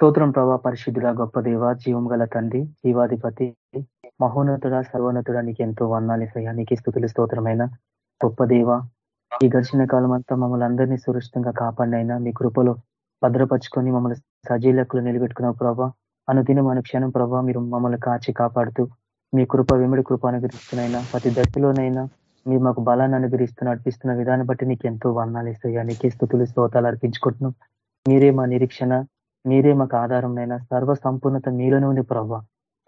స్తోత్రం ప్రభా పరిశుద్ధుడ గొప్ప దేవ జీవం గల తండ్రి జీవాధిపతి మహోన్నతుడ సర్వోన్నతుడ నీకు ఎంతో వర్ణాలిసయ్యా నీకు స్థుతులు స్తోత్రమైన గొప్ప దేవ. ఈ ఘర్షణ కాలం అంతా మమ్మల్ని అందరినీ సురక్షితంగా కాపాడినైనా మీ కృపలో భద్రపరుచుకొని మమ్మల్ని సజీలకులు నిలబెట్టుకున్న ప్రభా. అనుదినం క్షణం ప్రభా మీరు మమ్మల్ని కాచి కాపాడుతూ మీ కృప వెమిడి కృప అనుగ్రహిస్తున్నైనా ప్రతి దశలోనైనా మీరు మాకు బలాన్ని అనుగ్రహిస్తూ నడిపిస్తున్న విధానం బట్టి నీకు ఎంతో వర్ణాలు ఇస్తాయా నీకే స్థుతులు స్తోతాలు అర్పించుకుంటున్నాం. మీరే మా నిరీక్షణ మీరే మాకు ఆధారమైనా సర్వ సంపూర్ణత మీలోనే ఉంది ప్రభావ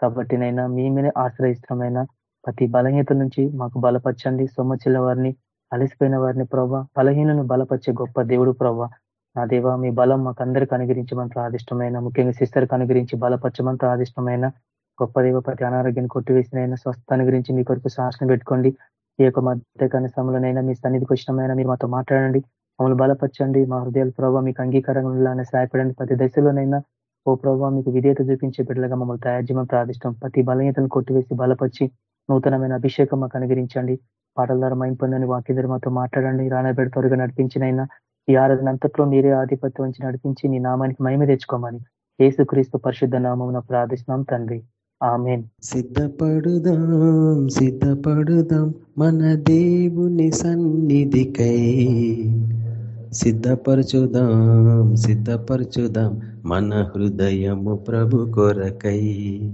కాబట్టినైనా మీ మీదే ఆశ్రయిష్టమైన ప్రతి బలహీనత నుంచి మాకు బలపరచండి. సొమ్మచిల్ల వారిని అలసిపోయిన వారిని ప్రభా. బలహీనను బలపరిచే గొప్ప దేవుడు ప్రభా. నా దేవ మీ బలం మాకు అందరికి అనుగ్రహించమని ప్రాదిష్టమైన ముఖ్యంగా సిస్టర్కి అనుగ్రహించి బలపరచమని ప్రాదిష్టమైన గొప్ప దేవ ప్రతి అనారోగ్యాన్ని కొట్టివేసినైనా స్వస్థాన్ని గురించి మీ కొరకు శాసన పెట్టుకోండి. ఈ యొక్క మధ్యకాల సమయంలోనైనా మీ సన్నిధికి వచ్చినమైనా మీరు మాతో మాట్లాడండి. మమ్మల్ని బలపరచండి. మా హృదయాలు ప్రభావ మీకు అంగీకారంగా సహాయపడండి. ప్రతి దశలోనైనా ఓ ప్రభావ మీకు విధేయత చూపించే బిడ్డలుగా మమ్మల్ని తయారు చేయమని ప్రార్థిష్టం ప్రతి బలహీతను కొట్టివేసి బలపరిచి నూతనమైన అభిషేకం మాకు అనుగరించండి పాటల ద్వారా మైంపొందని వాక్య మాతో మాట్లాడండి. రానబెడి త్వరగా నడిపించినైనా ఈ ఆరాధన అంతట్లో మీరే ఆధిపత్యం నుంచి నడిపించి నీ నామానికి మహిమ తెచ్చుకోమని ఏసుక్రీస్తు పరిశుద్ధ నామం ప్రార్థిస్తున్నాం తండ్రి. ఆమెన్. సిద్ధపడుదాం సిద్ధపడుదాం మన దేవుని సన్నిధికై. సిద్ధపరచుదాం సిద్ధపరచుదాం మన హృదయము ప్రభు కొరకై.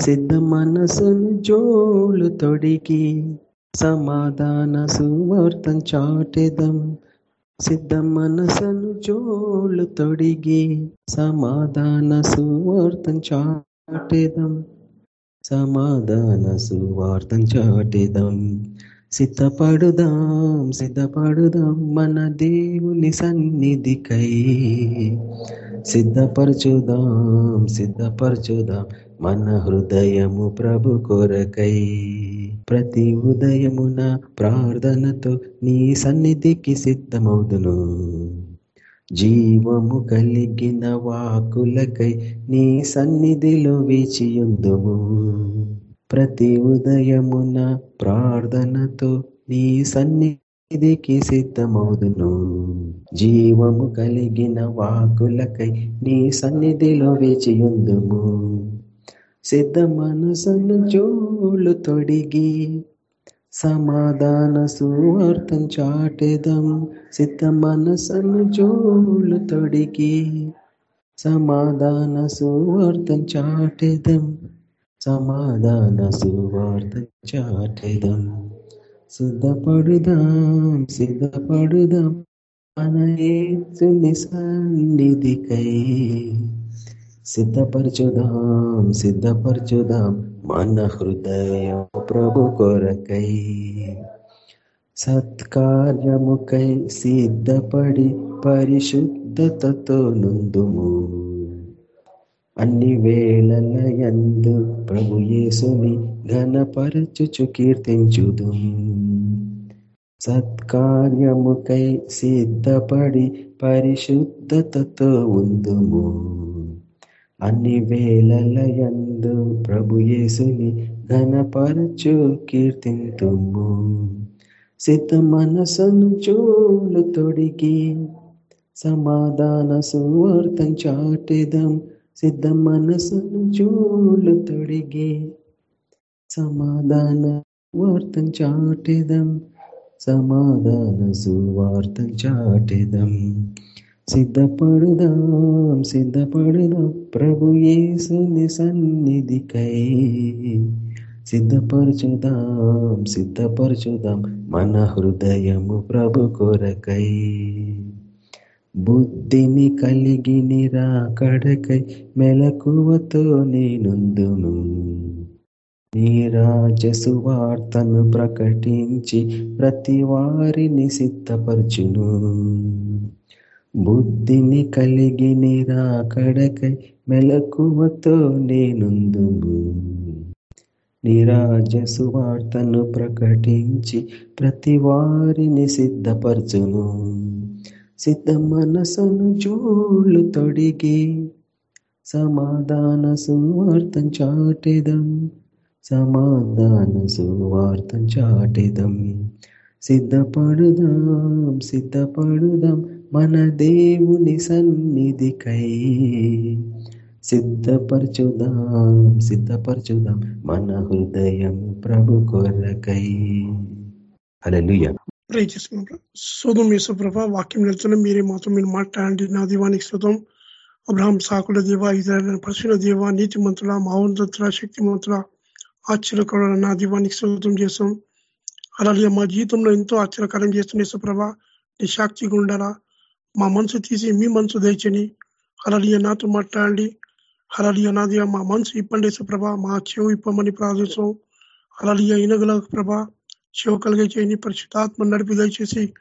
సిద్ధ మనసును జోలు తొడిగి సమాధాన సువార్తం చాటెదం. సిద్ధ మనసును జోలు తొడిగి సమాధాన సువార్తం చాటెదం. సమాధాన సువార్తం చాటెదం. సిద్ధపడుదాం సిద్ధపడుదాం మన దేవుని సన్నిధికై. సిద్ధపరచుదాం సిద్ధపరచుదాం మన హృదయము ప్రభు కొరకై. ప్రతి ఉదయమున ప్రార్థనతో నీ సన్నిధికి సిద్ధమవుదును. జీవము కలిగిన వాకులకై నీ సన్నిధిలో వేచియుందుము. ప్రతి ఉదయమున ప్రార్థనతో నీ సన్నిధికి సిద్ధమవుదును. జీవము కలిగిన వాకులకై నీ సన్నిధిలో వేచియుందుము. సిద్ధ మనసును జోలు తొడిగి సమాధాన సువార్థం చాటెదం సిద్ధ మనసను జోలు తొడిగి సమాధాన సువార్థం చాటెదం సమాధాన సువార్త చాటెదం. సిద్ధపడుదాం సిద్ధపడుదాం మన ఏసుని సన్నిధికై. సిద్ధపరచుదాం సిద్ధపరచుదాం మన హృదయం ప్రభు కొరకై. సత్కార్యముకై సిద్ధపడి పరిశుద్ధతతో నుందుము. అన్ని వేళల యందు ప్రభు యేసుని ఘనపరచుచు కీర్తించుదు. సత్కార్యముకై సిద్ధపడి పరిశుద్ధతతో ఉందుము. అన్ని వేళల యందు ప్రభు యేసుని ఘనపరచు కీర్తింతుము. సిద్ధ మనసును చూలు తొడిగి సమాధాన సువార్థం చాటెదం సిద్ధ మనసును చూలు తొడిగి సమాధాన వార్తం చాటెదం సమాధాన సువార్తం చాటెదం. సిద్ధపడుదాం సిద్ధపడుదాం ప్రభు యేసుని సన్నిధికై. సిద్ధపరచుదాం సిద్ధపరచుదాం మన హృదయము ప్రభు కొరకై. బుద్ధిని కలిగి నిరాకడకై మెలకువతో నేనుందును. నీ రాజసు వార్తను ప్రకటించి ప్రతి వారిని సిద్ధపరచును. బుద్ధిని కలిగి నిరాకడకై మెలకువతో నేనుందును. నిరాజ సువార్తను ప్రకటించి ప్రతి వారిని సిద్ధపరచును. సిద్ధ మనసును జోళ్ళు తొడిగి సమాధాన సువార్తం చాటెదం సమాధాన సువార్తం చాటెదం. సిద్ధపడుదాం సిద్ధపడుదాం మన దేవుని సన్నిధికై. సిద్ధపరచుదాం సిద్ధపరచుదాం మన హృదయం ప్రభు కొరకై. అలలుయ ప్రే చేసుకున్నాం శోధం యేసుప్రభ వాక్యం వెళ్తున్న మీరే మాత్రం మీరు మాట్లాడండి. నా దీవానికి శోధం. అబ్రహం సాకుల దేవ ఇతర పశువుల దేవ నీతి మంతుల మహోన్నతుల శక్తి మంతుల ఆశ్చర్యకరుల నా దీవానికి శోధం చేస్తాం. అలాగే మా జీవితంలో ఎంతో ఆశ్చర్యకరం చేస్తున్న యేసుప్రభ నీ సాక్షిగా ఉండాలా మా మనసు తీసి మీ మనసు దయచని అలాగే నాతో మాట్లాడండి. అలాగే నాది మా మనసు ఇప్పండి యేసుప్రభ మా చెవు ఇప్పమని ప్రార్థిస్తాం. అలాగే ఇనగల ప్రభ చెవు కలిగే చేయని పరిశుద్ధాత్మ నడిపి దయచేసి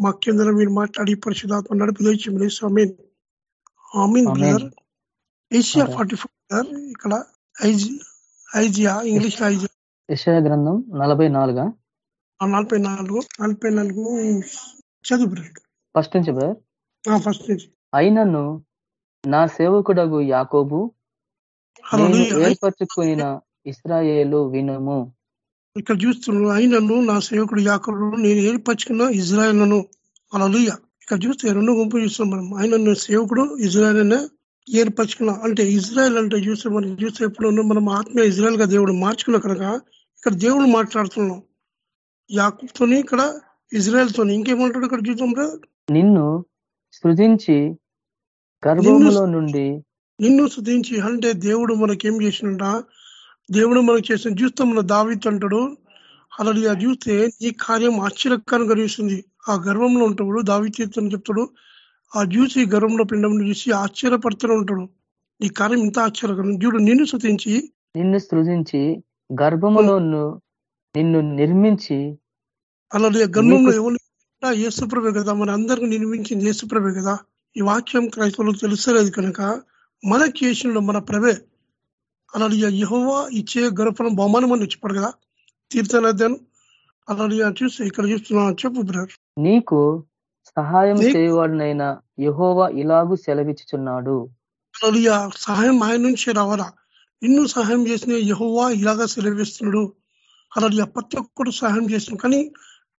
మా కింద మీరు మాట్లాడి పరిశుద్ధాత్మ నడిపి దయచేసి స్వామి ఆమీన్ బ్రదర్. ఏషియా ఫార్టీ ఫోర్ ఇక్కడ ఐజియా ఇంగ్లీష్ ఐజియా. యశయ గ్రంథం నలభై నాలుగా? నలభై నాలుగు నలభై నాలుగు చదువు ఫస్ట్ నుంచి బ్రదర్? ఫస్ట్ నుంచి. అయినను నా సేవకుడగు యాకోబు ఏర్పరచుకుని ఇస్రాయేలు వినుము. ఇక్కడ చూస్తున్నాను అయినను నా సేవకుడు యాకోబు నేను ఏర్పరచుకున్న ఇజ్రాయల్ను. అలలుయ ఇక్కడ చూస్తే రెండు గుంపు చూస్తాం మనం. ఆయన సేవకుడు ఇజ్రాయల్ ఏర్పరచుకున్న అంటే ఇజ్రాయల్ అంటే చూస్తే మనం చూస్తే ఎప్పుడు మనం ఆత్మీయ ఇజ్రాయల్గా దేవుడు మార్చుకున్న కనుక ఇక్కడ దేవుడు మాట్లాడుతున్నాం యాకుబ్తోని ఇక్కడ ఇజ్రాయల్ తోని ఇంకేమంటాడు ఇక్కడ చూద్దాం నిన్ను సృజించి గర్భంలో నుండి నిన్ను శుద్ధించి అంటే దేవుడు మనకేం చేసినట దేవుడు మనకు చేసిన చూస్తాం మన దావిత్ అంటాడు. అలా చూస్తే ఈ కార్యం ఆశ్చర్యకరంగా కనిపిస్తుంది. ఆ గర్వంలో ఉంటాడు దావితీర్థం చెప్తాడు. ఆ చూసి గర్వంలో పిండం చూసి ఆశ్చర్యపడుతూనే ఉంటాడు. ఈ కార్యం ఇంత ఆశ్చర్యకరం. చూడు నిన్ను శుతించి నిన్ను సృజించి గర్భములో నిన్ను నిర్మించి అలాగే గర్భంలో ఎవరు ఏసుప్రభే కదా. మన అందరికి నిర్మించింది ఏసుప్రభే కదా. ఈ వాక్యం క్రైస్తవులకు తెలుస్తలేదు కనుక మనకి చేసిన మన ప్రభే అలాగే యహోవా ఇచ్చే గర్భఫలం బహుమానం అని చెప్పాడు కదా. తీర్థనద్యాను అలాగే చూసి ఇక్కడ చూస్తున్నా చెప్పు బ్రదర్. నీకు సహాయం చేయవాడినైనా యహోవా ఇలాగూ సెలవిచ్చుచున్నాడు. అలాగే సహాయం ఆయన నుంచి రావాలా? నిన్ను సహాయం చేసిన యహోవా ఇలాగా సెలవిస్తున్నాడు. అలాగే ప్రతి ఒక్కరు సహాయం చేసిన కానీ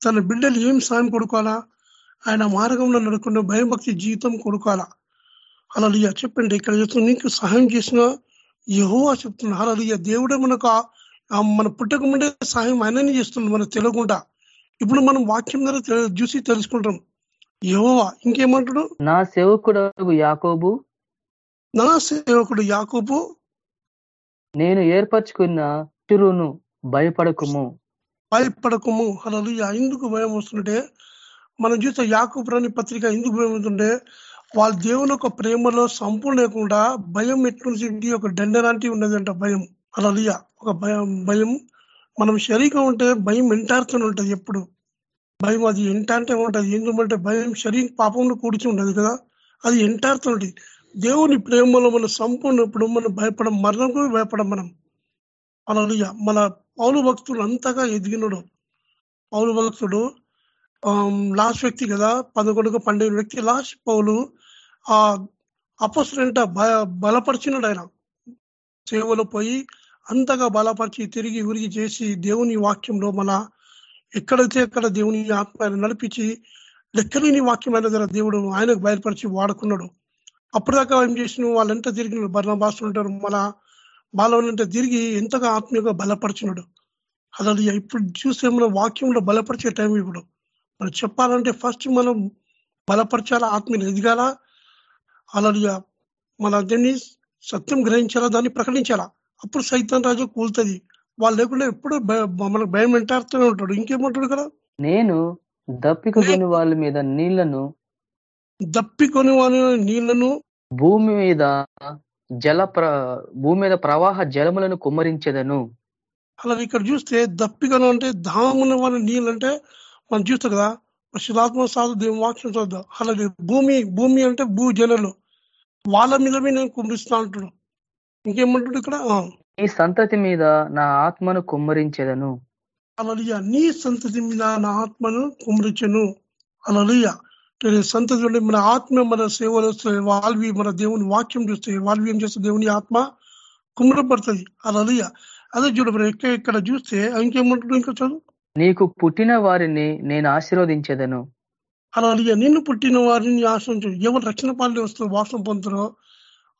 తన బిడ్డలు ఏం సహాయం కొడుకోవాలా ఆయన మార్గంలో నడుకున్న భయభక్తి జీవితం కొడుకోవాలా అలా చెప్పండి ఇక్కడ చెప్తున్నా నీకు సహాయం చేసిన యహోవా చెప్తున్నా అలా దేవుడే మనకు మన పుట్టక ముందే సహాయం ఆయనని చేస్తున్నాడు మనకు తెలియకుండా. ఇప్పుడు మనం వాక్యం ద్వారా చూసి తెలుసుకుంటాం. యహోవా ఇంకేమంటాడు? నా సేవకుడు యాకోబు. నా సేవకుడు యాకోబు. నేను ఏర్పరచుకున్న చిరును భయపడకుము. భయపడకము. అలా ఎందుకు భయం వస్తుంటే మనం చూస్తే యాకుప్రాణి పత్రిక ఎందుకు ఏమవుతుంటే వాళ్ళ దేవుని యొక్క ప్రేమలో సంపూర్ణ లేకుండా భయం ఎట్లుంది? ఒక దండరాంటి ఉన్నదంట భయం. అలా ఒక భయం భయం. మనం శరీరం ఉంటే భయం ఎంటాడుతూనే ఉంటుంది ఎప్పుడు. భయం అది ఎంటాంటే ఉంటుంది. ఎందుకంటే భయం శరీరం పాపంలో కూర్చి ఉండదు కదా. అది ఎంటాడుతుంటది దేవుని ప్రేమలో మనం సంపూర్ణప్పుడు మనం భయపడం మరణం కూడా భయపడం మనం. అలా మన పౌరు భక్తులు అంతగా ఎదిగినడు. పౌరు భక్తుడు లాస్ట్ వ్యక్తి కదా. పదకొండుకు పన్నెండు వ్యక్తి లాస్ట్ పౌలు ఆ అపస్సులంట బలపరిచినడు ఆయన. సేవలో పోయి అంతగా బలపరిచి తిరిగి ఉరిగి చేసి దేవుని వాక్యంలో మన ఎక్కడైతే అక్కడ దేవుని ఆత్మ నడిపించి లెక్కలేని వాక్యమైన ద్వారా దేవుడు ఆయనకు బయలుపరిచి వాడుకున్నాడు. అప్పటిదాకా ఏం చేసిన వాళ్ళంతా తిరిగి బర్ణబాసులు ఉంటారు? మన బాలంటే తిరిగి ఎంతగా ఆత్మీయంగా బలపరిచినాడు? అలా ఇప్పుడు చూస్తే మనం వాక్యంలో బలపరిచే టైం ఇప్పుడు. మనం చెప్పాలంటే ఫస్ట్ మనం బలపరచాలా? ఆత్మీయ ఎదగాల? అలాగే మన దాన్ని సత్యం గ్రహించాలా దాన్ని ప్రకటించాలా. అప్పుడు సైతాన్ రాజు కూలుతుంది. వాళ్ళు లేకుండా ఎప్పుడు మనకు భయం వెంటాడుతూనే ఉంటాడు. ఇంకేమంటాడు కదా? నేను దప్పికొని వాళ్ళ మీద నీళ్ళను దప్పికొని వాళ్ళ నీళ్ళను భూమి మీద జల భూమి మీద ప్రవాహ జలములను కుమ్మరించదను. అలా ఇక్కడ చూస్తే దప్పికను అంటే దామున వాళ్ళ నీళ్ళు అంటే మనం చూస్తాం కదా. శుధాత్మ సాధు దేవుని వాక్యం చూద్దాం అలాగే భూమి భూమి అంటే భూ జనులు వాళ్ళ మీద నేను కుమ్మరిస్తా అంటాడు ఇంకేమంటాడు ఇక్కడ? నీ సంతతి మీద నా ఆత్మను కుమ్మరించేదను. అలలియ నీ సంతతి మీద నా ఆత్మను కుమ్మరించను అలలియ సంతతి మన ఆత్మ మన సేవలు వస్తాయి వాళ్ళవి మన దేవుని వాక్యం చూస్తాయి వాళ్ళవి ఏం చేస్తే దేవుని ఆత్మ కుమ్మరపడుతుంది. అలలియ అదే చూడ ఇక్కడ చూస్తే ఇంకేమంటాడు ఇంకా చదువు? నీకు పుట్టిన వారిని నేను ఆశీర్వదించేదను. అలా నిన్ను పుట్టిన వారిని ఆశ్రయించు ఎవరు రక్షణ పాలన వస్తారు వాసన పొందుతారో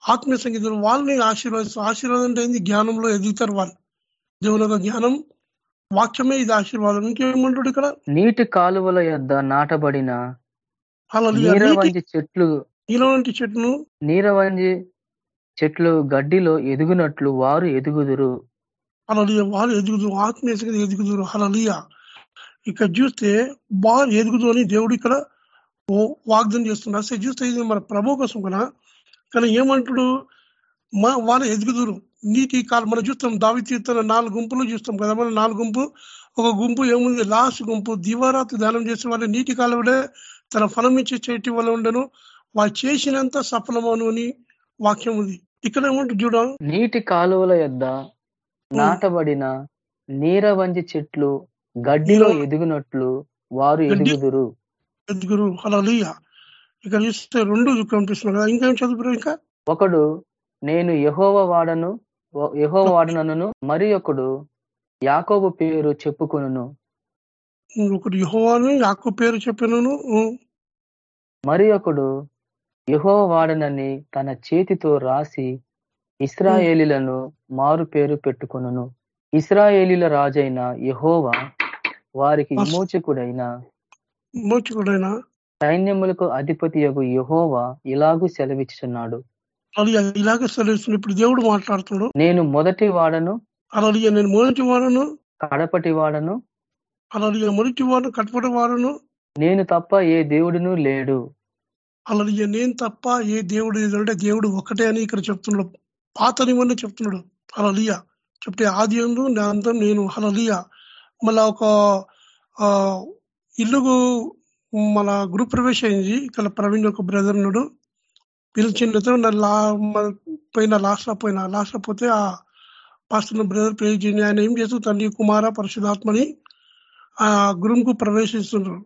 ఆత్మీయ సంగీతం వాళ్ళని ఆశీర్వదిస్తారు. ఆశీర్వాదం అంటే ఏంది? జ్ఞానంలో ఎదుగుతారు వాళ్ళు. దేవుని జ్ఞానం వాక్యమే ఇది ఆశీర్వాదం. ఇంకేమంటాడు ఇక్కడ? నీటి కాలువల యొద్ద నాటబడిన నీరవంజి చెట్లు నీలవంటి చెట్టును నీరవంజి చెట్లు గడ్డిలో ఎదుగునట్లు వారు ఎదుగుదురు. అలా వాళ్ళు ఎదుగుదు ఆత్మీయ సంగతి ఎదుగుదురు. అలలియ ఇక్కడ చూస్తే బాగా ఎదుగుదు అని దేవుడు ఇక్కడ ఓ వాగ్దానం చేస్తున్నాడు అసలు చూస్తే ఇది మన ప్రభు కోసం కదా కానీ ఏమంటాడు? మా వాళ్ళు ఎదుగుదురు. నీటి కాలం మనం చూస్తాం దావి తీర్థన నాలుగు గుంపులు చూస్తాం కదా. మనం నాలుగు గుంపు ఒక గుంపు ఏముంది? లాస్ట్ గుంపు. దివారాత్రి దానం చేసిన వాళ్ళు నీటి కాలువడే తన ఫలం ఇచ్చే చెట్టు వల్ల ఉండను. వాళ్ళు చేసినంత సఫలమను అని వాక్యం ఉంది. ఇక్కడ ఏమంటుంది చూడ. నీటి కాలువల యొద్ద నాటబడిన నీరవంజి చెట్లు గడ్డిలో ఎదుగునట్లు వారు ఎదుగుదురు. ఎదుగురు అలా ఇక్కడ చూస్తే రెండు కనిపిస్తున్నారు కదా ఇంకేం చదువుతారు ఇంకా? ఒకడు నేను యహోవ వాడను యహోవ వాడనను మరి ఒకడు యాకోబు పేరు చెప్పుకొనును. ఒకటి యహోవాను యాకో పేరు చెప్పినను మరి ఒకడు యహోవ వాడనని తన చేతితో రాసి ఇస్రాయేలీలను మారు పేరు పెట్టుకొనును. ఇస్రాయేలీల రాజైన యహోవా వారికి విమోచకుడైన మోచకుడైనా సైన్యములకు అధిపతి యగు యహోవా ఇలాగూ సెలవిచ్చుచున్నాడు. అలా ఇలాగే సెలవుస్తుంది. ఇప్పుడు దేవుడు మాట్లాడుతున్నాడు. నేను మొదటి వాడను అలా నేను మొదటి వాడను. కడపటి వాడను అలా మొదటి వాడను కట్టుబడి వాడను. నేను తప్ప ఏ దేవుడును లేడు. అలా నేను తప్ప ఏ దేవుడు లేదంటే దేవుడు ఒకటే అని ఇక్కడ చెప్తున్నాడు. పాత నిబంధన చెప్తున్నాడు. అలలియ చెప్తే ఆది అందు నేను అలలియ. మళ్ళా ఒక ఇల్లు ఇల్లుకు మన గృహ ప్రవేశం అయింది ఇక్కడ ప్రవీణ్ ఒక బ్రదర్ ఉన్నాడు. పిలిచినతో లా పోయిన లాస్ట్ పోయిన లాస్ట్ పోతే ఆ పాస్టర్ బ్రదర్ ప్రే చేయండి. ఆయన ఏం చేస్తూ తండ్రి కుమార పరిశుధాత్మని ఆ కు ప్రవేశిస్తున్నారు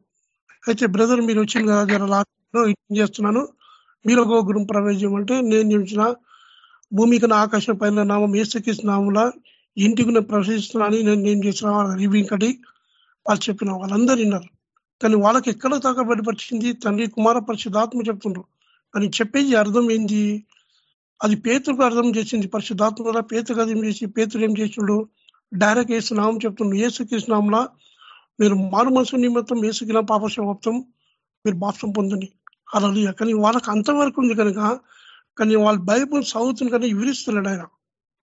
అయితే బ్రదర్ మీరు వచ్చింది కదా జర లాస్ట్ ఏం చేస్తున్నాను? మీరు ఒక గురువు ప్రవేశం అంటే నేను చూసిన భూమికి నా ఆకాశం పైన నామం ఏసుకృష్ణ నామంలో ఇంటికి నేను ప్రవేశిస్తున్నాను నేను ఏం చేసిన రివ్యూంగ్ కటి వాళ్ళు చెప్పిన వాళ్ళందరూ విన్నారు. కానీ వాళ్ళకి ఎక్కడ దాకా తండ్రి కుమార పరిశుద్ధాత్మ చెప్తుండ్రు. అని చెప్పేది అర్థం ఏంది? అది పేతుకు అర్థం చేసింది. పరిశుద్ధాత్మ వల్ల పేతుకు అర్థం చేసి పేతుడు ఏం చేసిండు? డైరెక్ట్ ఏసునామం చెప్తుండ్రు. ఏసుకృష్ణంలా మీరు మారు మనసు నిమిత్తం ఏసుకిన పాపశాప్తం మీరు బాప్సం పొందండి అలా కానీ వాళ్ళకి అంతవరకు ఉంది కనుక కానీ వాళ్ళు బైబుల్ చదువుతుంది కానీ వివరిస్తున్నాడు ఆయన.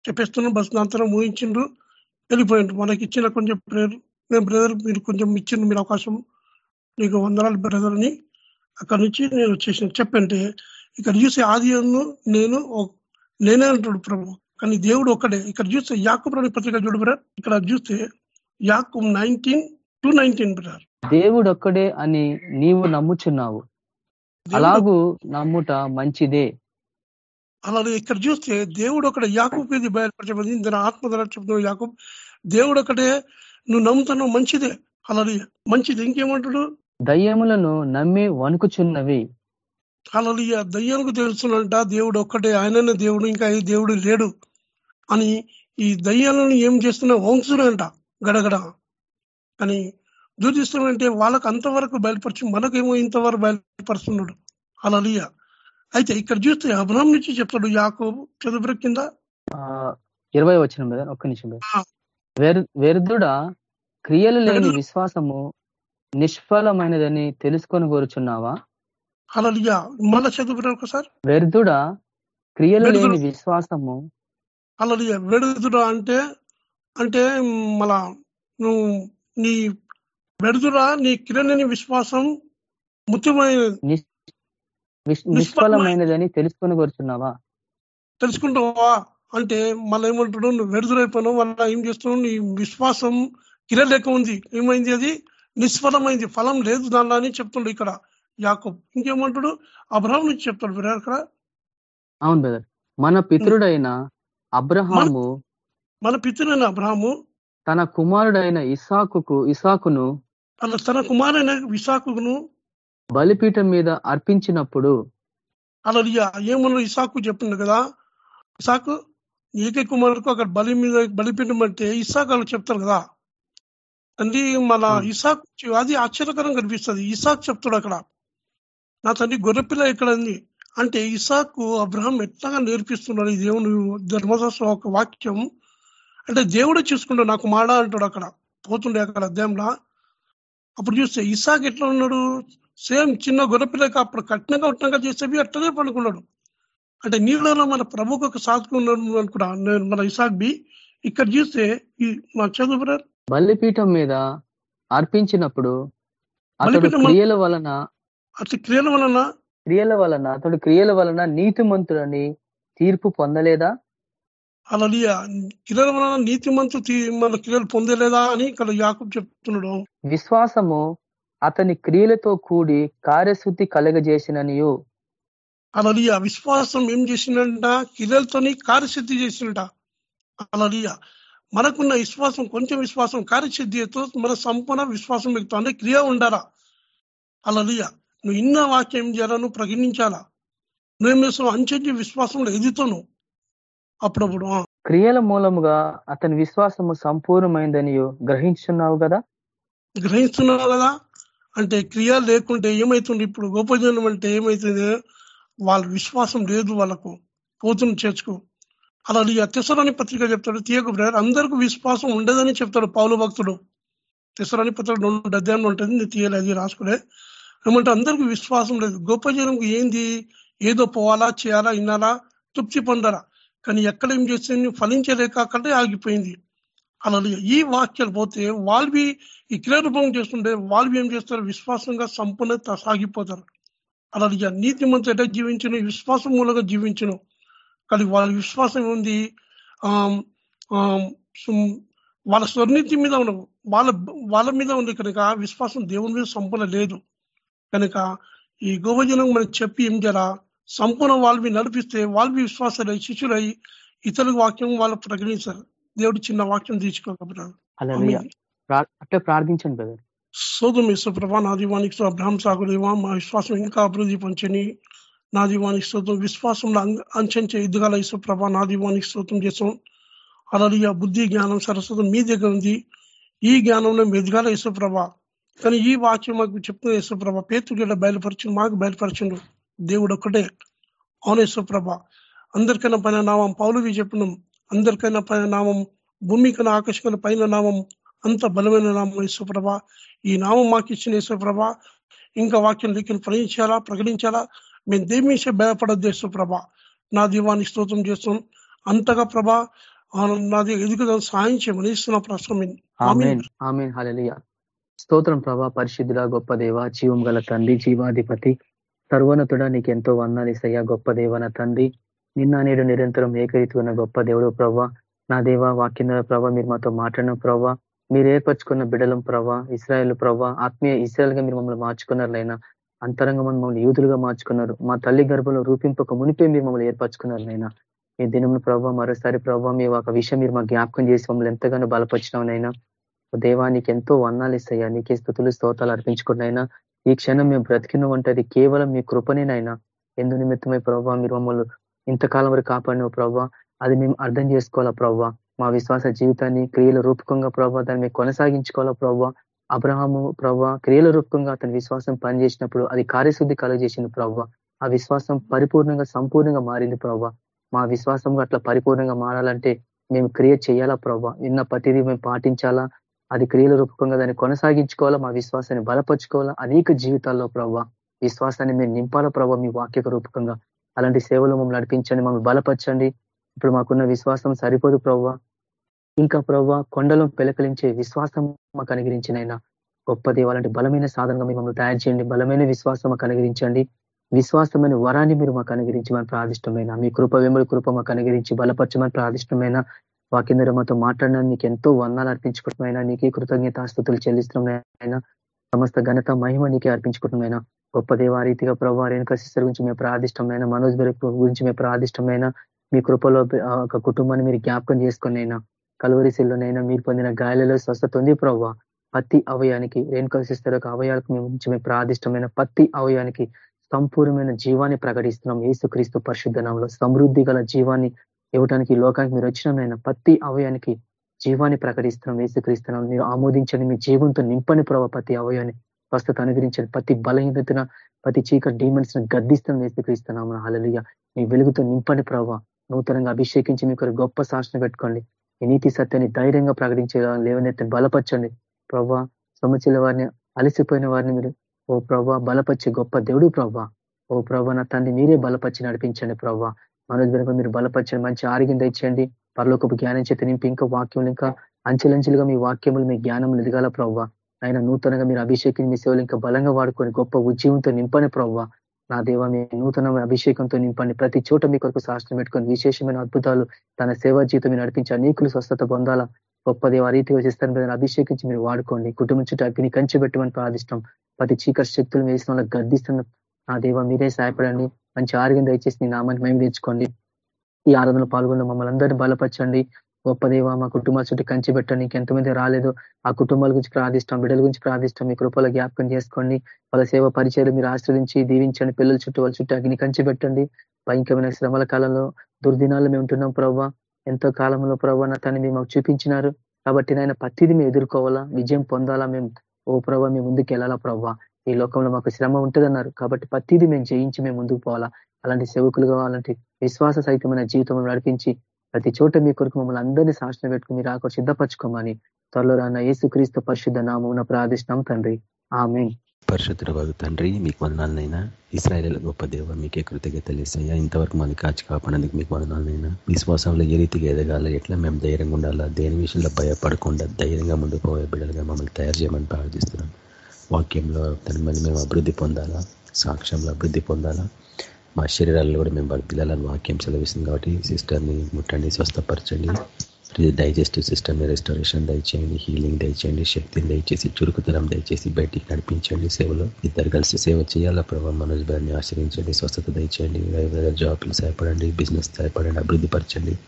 చెప్పేస్తున్నాడు బస్ అంతరం ఊహించిండ్రు. వెళ్ళిపోయిండ్రు. మనకి ఇచ్చిన కొంచెం ప్రేయర్ నేను బ్రదర్ మీరు కొంచెం ఇచ్చిండ్రు మీరు అవకాశం. నీకు వందనాలు బ్రదర్ అని అక్కడ నుంచి నేను వచ్చేసిన. చెప్పంటే ఇక్కడ చూసే ఆది అందు నేను నేనే అంటాడు ప్రభు. కానీ దేవుడు ఒక్కడే. ఇక్కడ చూస్తే యాకూబ్ రాని పత్రిక చూడు బ్రదర్ ఇక్కడ చూస్తే యాకూబ్ నైన్టీన్ టూ నైన్టీన్ బ్రదర్ దేవుడొక్కడే అని నీవు నమ్ముచున్నావు. అలాగూ నమ్ముట మంచిదే. అలాగే ఇక్కడ చూస్తే దేవుడు ఒకటే యాకూబ్ ఇది బయలుపరచబడింది. ఇందులో ఆత్మ ద్వారా చెప్తున్నావు యాకూబ్ దేవుడు ఒకటే నువ్వు నమ్ముతున్నావు మంచిదే. అలాగే మంచిది. ఇంకేమంటాడు? దయ్యములను నమ్మి వణుకుచున్నవి. అలాగే దయ్యానికి తెలుస్తున్నంట దేవుడు ఒక్కటే ఆయననే దేవుడు ఇంకా ఈ దేవుడు లేడు. అని ఈ దయ్యాలను ఏం చేస్తున్నా వంకుతున్నాయంట గడగడ. అని దూరిస్తున్నాడంటే వాళ్ళకు అంతవరకు బయలుపరిచి మనకేమో ఇంతవరకు బయలుపరుస్తున్నాడు. అలలియ అయితే ఇక్కడ చూస్తే అబ్రహం నుంచి చెప్తాడు యాకోబు చదువు కింద. ఆ, ఇరవై వచ్చిన ఒక్క నిమిషం వ్యర్థుడా క్రియలు లేని. విశ్వాసము నిష్ఫలమైనదని తెలుసుకొని కోరుచున్నావా? అలలియ మళ్ళా చదువు ఒకసారి. వ్యర్థుడా క్రియలు. లేని విశ్వాసము అలలియ వెడుదురా అంటే అంటే మళ్ళా నువ్వు నీ వెడుదురా నీ కిరణని విశ్వాసం ముఖ్యమైనది నిష్ఫలమైనదని తెలుసుకొని కోరుచున్నావా తెలుసుకుంటావా? అంటే మళ్ళీ ఏమంటాడు నువ్వు వెడుదురైపోయినావు మళ్ళీ ఏం చేస్తున్నావు? నీ విశ్వాసం కిరణ్ లెక్క ఉంది ఏమైంది అది? నిష్ఫలమైంది. ఫలం లేదు దానిలో అని చెప్తుండు ఇక్కడ యాకబ్. ఇంకేమంటాడు? అబ్రహం నుంచి చెప్తాడు మీరు అక్కడ. అవును బ్రదర్. మన పితరుడైన అబ్రహాము మన పితృనైన అబ్రహము తన కుమారుడైన ఇసాకుకు ఇసాకును తన కుమారైన విశాఖను బలిపీఠం మీద అర్పించినప్పుడు అలా ఏమన్నా ఇసాకు చెప్పిండు కదా. ఇసాకు ఏకే కుమారుకు అక్కడ బలి మీద బలిపీఠం అంటే ఇసాకు వాళ్ళు చెప్తారు కదా. తండ్రి మన. ఇసాక్ అది ఆశ్చర్యకరంగా కనిపిస్తుంది. ఇసాక్ చెప్తాడు అక్కడ. నా తండ్రి గొర్రెపిల్ల ఎక్కడ ఉంది? అంటే ఇసాకు అబ్రహం ఎట్లాగా నేర్పిస్తున్నాడు ఈ దేవుని ధర్మశాస్త్రం ఒక వాక్యం. అంటే దేవుడే చూసుకుంటాడు నాకు మాడ అంటాడు అక్కడ. పోతుండే అక్కడ అధ్యాయంలో అప్పుడు చూస్తే ఇసాక్ ఎట్లా ఉన్నాడు? సేమ్ చిన్న గొర్రెపిల్లకి అప్పుడు కట్నంగా ఉట్టినగా చేసేవి అట్లనే పడుకున్నాడు. అంటే నీళ్ళలో మన ప్రభుకు ఒక సాధుకున్నాడు అనుకున్నా నేను మన ఇసాక్ బి ఇక్కడ చూస్తే ఈ మా చదువు బలిపీఠం మీద అర్పించినప్పుడు క్రియల వలన అట్లా క్రియల వలన క్రియల వలన అతడు క్రియల వలన నీతిమంతుడని తీర్పు పొందలేదా? అలా క్రియల వలన నీతి మంతు మన క్రియలు పొందలేదా అని ఇక్కడ యాకబ్ చెప్తున్నాడు. విశ్వాసము అతని క్రియలతో కూడి కార్యశుద్ధి కలగజేసిననియు. అలలియ విశ్వాసం ఏం చేసిందంట? క్రియలతోని కార్యసిద్ధి చేసింట అలలియ మనకున్న విశ్వాసం కొంచెం విశ్వాసం కార్యసిద్ధితో మన సంపూర్ణ విశ్వాసం వ్యక్తం అంటే క్రియ ఉండాలా? అలలియ నువ్వు ఇన్న వాక్యం ఏం చేయాలా? నువ్వు ప్రకటించాలా? నువ్వేం చేస్తావు? అంచెంచి విశ్వాసంలో అప్పుడప్పుడు క్రియల మూలముగా అతని విశ్వాసము సంపూర్ణమైందనియు గ్రహించున్నావు కదా? గ్రహిస్తున్నావు కదా? అంటే క్రియ లేకుంటే ఏమైతుంది? ఇప్పుడు గోపజనం అంటే ఏమైతుంది? వాళ్ళ విశ్వాసం లేదు వాళ్ళకు. పోతున్న చేర్చుకో. అలా నీ తెసరాని పత్రిక చెప్తాడు తీయకు బ్రదర్ అందరికీ విశ్వాసం ఉండదని చెప్తాడు పౌలు భక్తుడు. తెసరాని పత్రిక రెండు అధ్యాయంలో ఉంటుంది నేను తీయాలి అది రాసుకునే. ఏమంటే అందరికీ విశ్వాసం లేదు. గొప్ప ఏంది? ఏదో పోవాలా చేయాలా ఇన్నాలా తృప్తి పొందాలా? కానీ ఎక్కడ ఏం చేస్తే ఫలించలేక అక్కడే ఆగిపోయింది. అలా ఈ వాక్యాలు పోతే వాల్వి ఈ క్రియారూపం చేస్తుంటే వాల్వి ఏం చేస్తారు? విశ్వాసంగా సంపూర్ణత సాగిపోతారు. అలా నీతి మంత్రి ఎట్లా జీవించను? విశ్వాసం మూలంగా జీవించను. కానీ వాళ్ళ విశ్వాసం ఉంది వాళ్ళ స్వర్ణితి మీద ఉన్న వాళ్ళ వాళ్ళ మీద ఉంది కనుక విశ్వాసం దేవుని మీద సంపూర్ణ లేదు. కనుక ఈ గోవజనం మనకి చెప్పి ఏం జరా సంపూర్ణ వాళ్ళవి నడిపిస్తే వాళ్ళవి విశ్వాసాలై శిష్యులై ఇతరుల వాక్యం వాళ్ళు ప్రకటించారు. దేవుడు చిన్న వాక్యం అట్లా ప్రార్థించండి బ్రదర్. సోదం నా దీవానికి అబ్రహం సాగుదేవా మా విశ్వాసం ఇంకా అభివృద్ధి పంచని నా దీవానికి స్తోత్రం. విశ్వాసంలో అంచెంచే ఎదుగాల యేసుప్రభ నా దీవానికి స్తోత్రం చేసాం అలలియ బుద్ధి జ్ఞానం సరస్వతం మీ దగ్గర ఉంది. ఈ జ్ఞానంలో మేము ఎదగాల యేసుప్రభ కానీ ఈ వాక్యం మాకు చెప్తున్న యేసుప్రభ పేతుగడ్డ బయలుపరచు మాకు బయలుపరచండు దేవుడు ఒక్కటే. అవును యేసుప్రభ అందరికైనా పైన నామం పౌలువి చెప్పినాం. అందరికైనా పైన నామం భూమి కన్నా పైన నామం అంత బలమైన నామం యేసుప్రభ. ఈ నామం మాకు ఇచ్చిన యేసుప్రభ. ఇంకా వాక్యం లేఖను ప్రకటించాలా ప్రకటించాలా? మేము దేని విషయం భయపడద్దు యేసుప్రభ. నా దీవానికి స్తోత్రం చేస్తాం అంతగా ప్రభ నాది ఎదుగుదల సాయం చేయమని ఇస్తున్న ప్రశ్న స్తోత్రం ప్రభా పరిశుద్ధుడ గొప్ప దేవ జీవం గల తండ్రి జీవాధిపతి సర్వోన్నతుడ నీకు ఎంతో వందాలిసయ్యా గొప్ప దేవన తండ్రి. నిన్న నేడు నిరంతరం ఏకరీతి ఉన్న గొప్ప దేవుడు ప్రభా నా దేవ వాక్యం ప్రభా మీరు మాతో మాట్లాడిన ప్రవ్వా. మీరు ఏర్పరచుకున్న బిడలం ప్రవ్వా ఇస్రాయల్ ప్రభా ఆత్మీయ ఇస్రాయల్గా మీరు మమ్మల్ని మార్చుకున్నారులైనా అంతరంగం మమ్మల్ని యూదులుగా మార్చుకున్నారు. మా తల్లి గర్భంలో రూపింపక మునిపే మీరు మమ్మల్ని ఏర్పరచుకున్నారులైనా మీ దినమును ప్రభావ మరోసారి ప్రభావ మీ ఒక విషయం మీరు మాకు జ్ఞాపకం చేసి మమ్మల్ని ఎంతగానో బలపరిచినైనా దేవానికి ఎంతో వర్ణాలు ఇస్తాయా. నీకే స్థుతులు స్తోతాలు అర్పించుకున్నైనా ఈ క్షణం మేము బ్రతికిన వంటది కేవలం మీ కృపనేనైనా ఎందు నిమిత్తమై ప్రభావ మీరు మమ్మల్ని ఇంతకాలం వరకు కాపాడిన ప్రభావ అది మేము అర్థం చేసుకోవాలా ప్రభావ మా విశ్వాస జీవితాన్ని క్రియల రూపకంగా ప్రభావ దాన్ని మేము కొనసాగించుకోవాలా ప్రభావ అబ్రహాము ప్రభావ క్రియల రూపకంగా అతని విశ్వాసం పనిచేసినప్పుడు అది కార్యశుద్ధి కలుగజేసింది ప్రభావ ఆ విశ్వాసం పరిపూర్ణంగా సంపూర్ణంగా మారింది ప్రభావ మా విశ్వాసం అట్లా పరిపూర్ణంగా మారాలంటే మేము క్రియ చేయాలా ప్రభావ విన్న ప్రతిదీ మేము పాటించాలా? అది క్రియల రూపకంగా దాన్ని కొనసాగించుకోవాలా? మా విశ్వాసాన్ని బలపరుచుకోవాలా? అనేక జీవితాల్లో ప్రభావ విశ్వాసాన్ని మేము నింపాలా ప్రభావ మీ వాక్యక రూపకంగా? అలాంటి సేవలు మమ్మల్ని నడిపించండి మమ్మల్ని బలపరచండి. ఇప్పుడు మాకున్న విశ్వాసం సరిపోదు ప్రవ్వ. ఇంకా ప్రవ్వ కొండలను పిలకలించే విశ్వాసం మాకు అనుగ్రహించినైనా. గొప్పది వాళ్ళంటి బలమైన సాధనంగా మిమ్మల్ని తయారు చేయండి బలమైన విశ్వాసం మాకు అనుగ్రహించండి. విశ్వాసమైన వరాన్ని మీరు మాకు అనుగ్రహించమని ప్రాదిష్టమైన మీ కృప వెంబడి కృప మాకు అనుగ్రహించి బలపరచమని ప్రాదిష్టమైన వాకిందరూ మాతో మాట్లాడినా నీకు ఎంతో వందాలు అర్పించుకుంటున్నాయినా నీకే కృతజ్ఞతాస్థుతులు చెల్లిస్తున్నాయినా సమస్త ఘనత మహిమ నీకే అర్పించుకుంటున్నాయినా గొప్ప దేవ రీతిగా ప్రభావ రేణుక సిస్టర్ గురించి మేము ప్రాదిష్టమైన మనోజ్ బెరక్ గురించి మేము ప్రాదిష్టమైన మీ కృపలో ఒక కుటుంబాన్ని మీరు జ్ఞాపకం చేసుకునైనా కలువరిశిల్లోనైనా మీరు పొందిన గాయాలలో స్వస్థత ఉంది ప్రభావ పత్తి అవయానికి రేణుక సిస్టర్ యొక్క అవయాలకు మేము గురించి మేము ప్రాదిష్టమైన పత్తి అవయానికి సంపూర్ణమైన జీవాన్ని ప్రకటిస్తున్నాం. ఏసుక్రీస్తు పరిశుద్ధ నామంలో సమృద్ధి గల జీవాన్ని ఇవ్వడానికి లోకానికి మీరు వచ్చినైనా పత్తి అవయానికి జీవాన్ని ప్రకటిస్తున్నాం. ఏసుక్రీస్తున్నాం మీరు ఆమోదించండి. మీ జీవంతో నింపని ప్రభావ పత్తి అవయాన్ని. స్వస్థత అనుగ్రహించండి ప్రతి బలహీనతన ప్రతి చీకటి డీమెన్స్ను గద్దిస్తాం వేసుక్రీస్తున్నాము హలలియ మీ వెలుగుతో నింపండి ప్రభావ నూతనంగా అభిషేకించి మీకు గొప్ప శాసన పెట్టుకోండి. ఈ నీతి సత్యాన్ని ధైర్యంగా ప్రకటించే లేవనెత్తి బలపరచండి. ప్రభా సమస్యల వారిని అలసిపోయిన వారిని మీరు ఓ ప్రభా బలపరిచే గొప్ప దేవుడు ప్రభా. ఓ ప్రభా నా తండ్రి మీరే బలపరిచి నడిపించండి ప్రభా. మనోజ్ వెనుక మీరు బలపరచండి మంచి ఆరోగ్యం తెచ్చండి పరలోకపు జ్ఞానం చేత నింపి ఇంకా వాక్యం ఇంకా అంచెలంచెలుగా మీ వాక్యములు మీ జ్ఞానములు ఎదగాల ప్రవ్వ ఆయన నూతనంగా మీరు అభిషేకం మీ సేవలు ఇంకా బలంగా వాడుకొని గొప్ప ఉద్యమంతో నింపని ప్రవ్వ. నా దేవ మీ నూతన అభిషేకంతో నింపండి. ప్రతి చోట మీ కొరకు శాస్త్రం పెట్టుకొని విశేషమైన అద్భుతాలు తన సేవా జీవితం మీరు నడిపించి అనేకులు స్వస్థత పొందాలా? గొప్ప దేవ రీతిగా చేస్తాను మీద అభిషేకించి మీరు వాడుకోండి. కుటుంబం చుట్టూ అగ్ని కంచి పెట్టమని ప్రార్థిష్టం. ప్రతి చీకటి శక్తులు వేసిన వాళ్ళకి గర్దిస్తున్న నా దేవ మీరే సహాయపడండి. మంచి ఆరోగ్యం దయచేసి మీ నామాన్ని మేము తెచ్చుకోండి. ఈ ఆరాధనలో పాల్గొన్న మమ్మల్ని అందరినీ బలపరచండి. గొప్ప దేవ మా కుటుంబాల చుట్టూ కంచి పెట్టండి. ఎంతమంది రాలేదు ఆ కుటుంబాల గురించి ప్రార్థిస్తాం బిడ్డల గురించి ప్రార్థిస్తాం. మీ కృపలో జ్ఞాపకం చేసుకోండి. వాళ్ళ సేవ పరిచయాలు మీరు ఆశ్రదించి దీవించండి. పిల్లల చుట్టూ వాళ్ళ చుట్టూ అగ్ని కంచి పెట్టండి. భయంకరమైన శ్రమల కాలంలో దుర్దినాలు మేము ఉంటున్నాం ప్రవ్వ. ఎంతో కాలంలో ప్రవ్వ నా తను మాకు చూపించినారు. కాబట్టి నాయన ప్రతిది మేము ఎదుర్కోవాలా? విజయం పొందాలా మేము? ఓ ప్రభావ మేము ముందుకు వెళ్ళాలా ప్రవ్వ? ఈ లోకంలో మాకు శ్రమ ఉంటుందన్నారు. కాబట్టి ప్రతిది మేము జయించి మేము ముందుకు పోవాలా? అలాంటి సేవకులుగా అలాంటి విశ్వాస సహితమైన జీవితం నడిపించి ప్రతి చోట మీ కొరకు మమ్మల్ని అందరినీ సాక్షణ పెట్టుకుని మీరు ఆకు సిద్ధపరచుకోమని త్వరలో రాన్న యేసుక్రీస్తు పరిశుద్ధ నామం ప్రార్థిష్టం తండ్రి. ఆమె పరిశుద్ధ వారు తండ్రి మీకు వందనాలనైనా ఇస్రాయల్ గొప్ప దేవ మీకే కృతజ్ఞతలు ఇస్తాయా ఇంతవరకు మనకి కాచి కాపాడేందుకు మీకు వందనాలనైనా విశ్వాసంలో ఏ రీతిగా ఎదగాల ఎట్లా మేము ధైర్యంగా ఉండాలా దేని విషయంలో భయపడకుండా ధైర్యంగా ముందుకు పోయే బిడ్డలుగా మమ్మల్ని తయారు చేయమని ప్రార్థిస్తున్నాం. వాక్యంలో తన మళ్ళీ మేము అభివృద్ధి పొందాలా సాక్ష్యంలో అభివృద్ధి పొందాలా మా శరీరాల్లో కూడా మేము పిల్లలను వాక్యం చదివిస్తుంది కాబట్టి సిస్టర్ని ముట్టండి స్వస్థపరచండి. డైజెస్టివ్ సిస్టమ్ రెస్టారేషన్ దయచేయండి హీలింగ్ దయచేయండి శక్తిని దయచేసి చురుకుతనం దయచేసి బయటికి నడిపించండి. సేవలో ఇద్దరు కలిసి సేవ చేయాలా? ప్రభావ మనోజ్ గారిని ఆశ్రయించండి స్వస్థత దయచేయండి. జాబ్లు సహాయపడండి బిజినెస్ సహాయపడండి అభివృద్ధి పరచండి.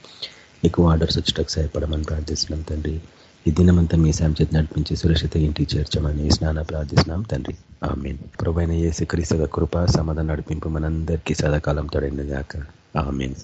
ఎక్కువ ఆర్డర్స్ వచ్చేటకు సహాయపడమని ప్రార్థిస్తున్నాం తండ్రి. ఈ దినమంతా మీ సాయం చేతి నడిపించి సురక్షిత ఇంటికి చేర్చమని స్నాన ప్రార్థిస్తున్నాం తండ్రి. ఆమెన్. ప్రభైన ఏసు క్రీస్తుల కృప సమాధానం నడిపింపు మనందరికీ సదాకాలం తొడైన ఆమెన్.